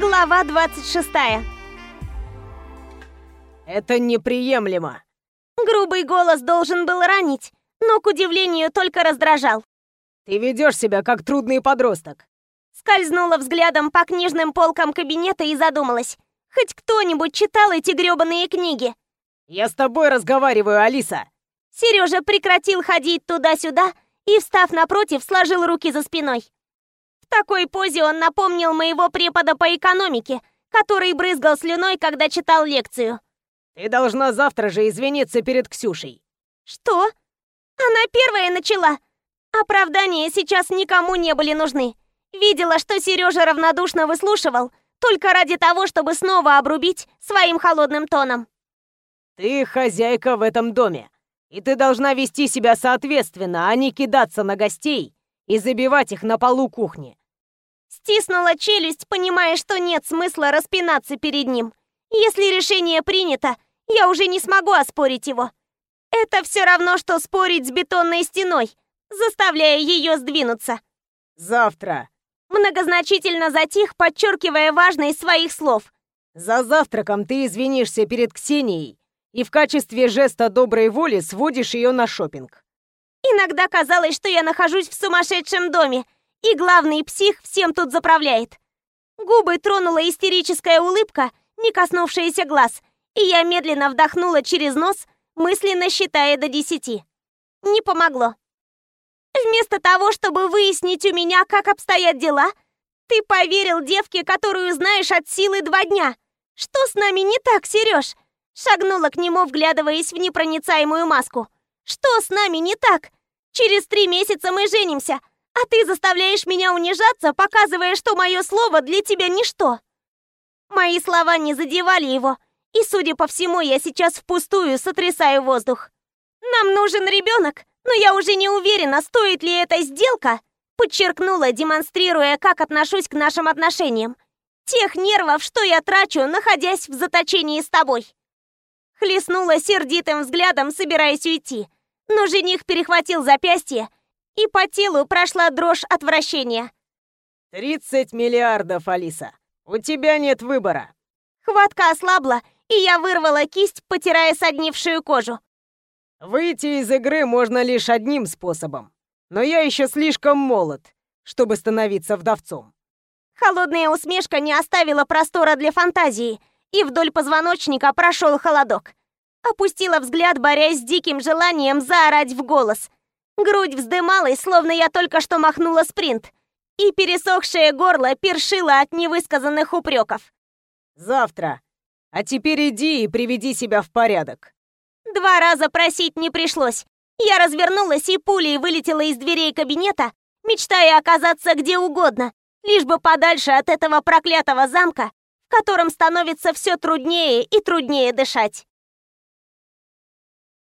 Глава 26. Это неприемлемо. Грубый голос должен был ранить, но, к удивлению, только раздражал. Ты ведешь себя как трудный подросток. Скользнула взглядом по книжным полкам кабинета и задумалась. Хоть кто-нибудь читал эти грёбаные книги? Я с тобой разговариваю, Алиса. Сережа прекратил ходить туда-сюда и, встав напротив, сложил руки за спиной. В такой позе он напомнил моего препода по экономике, который брызгал слюной, когда читал лекцию. Ты должна завтра же извиниться перед Ксюшей. Что? Она первая начала. Оправдания сейчас никому не были нужны. Видела, что Сережа равнодушно выслушивал, только ради того, чтобы снова обрубить своим холодным тоном. Ты хозяйка в этом доме, и ты должна вести себя соответственно, а не кидаться на гостей и забивать их на полу кухни. Стиснула челюсть, понимая, что нет смысла распинаться перед ним. Если решение принято, я уже не смогу оспорить его. Это все равно, что спорить с бетонной стеной, заставляя ее сдвинуться. Завтра. Многозначительно затих, подчеркивая важность своих слов. За завтраком ты извинишься перед Ксенией и в качестве жеста доброй воли сводишь ее на шопинг. Иногда казалось, что я нахожусь в сумасшедшем доме, и главный псих всем тут заправляет. Губы тронула истерическая улыбка, не коснувшаяся глаз, и я медленно вдохнула через нос, мысленно считая до десяти. Не помогло. Вместо того, чтобы выяснить у меня, как обстоят дела, ты поверил девке, которую знаешь от силы два дня. Что с нами не так, Сереж? Шагнула к нему, вглядываясь в непроницаемую маску. Что с нами не так? Через три месяца мы женимся, а ты заставляешь меня унижаться, показывая, что мое слово для тебя ничто. Мои слова не задевали его, и, судя по всему, я сейчас впустую сотрясаю воздух. Нам нужен ребенок, но я уже не уверена, стоит ли эта сделка, подчеркнула, демонстрируя, как отношусь к нашим отношениям. Тех нервов, что я трачу, находясь в заточении с тобой. Хлестнула сердитым взглядом, собираясь уйти, но жених перехватил запястье, и по телу прошла дрожь отвращения. «Тридцать миллиардов, Алиса. У тебя нет выбора». Хватка ослабла, и я вырвала кисть, потирая соднившую кожу. Выйти из игры можно лишь одним способом. Но я еще слишком молод, чтобы становиться вдовцом. Холодная усмешка не оставила простора для фантазии, и вдоль позвоночника прошел холодок. Опустила взгляд, борясь с диким желанием заорать в голос. Грудь вздымалась, словно я только что махнула спринт, и пересохшее горло першило от невысказанных упреков. «Завтра. А теперь иди и приведи себя в порядок». Два раза просить не пришлось. Я развернулась и пулей вылетела из дверей кабинета, мечтая оказаться где угодно, лишь бы подальше от этого проклятого замка, в котором становится все труднее и труднее дышать.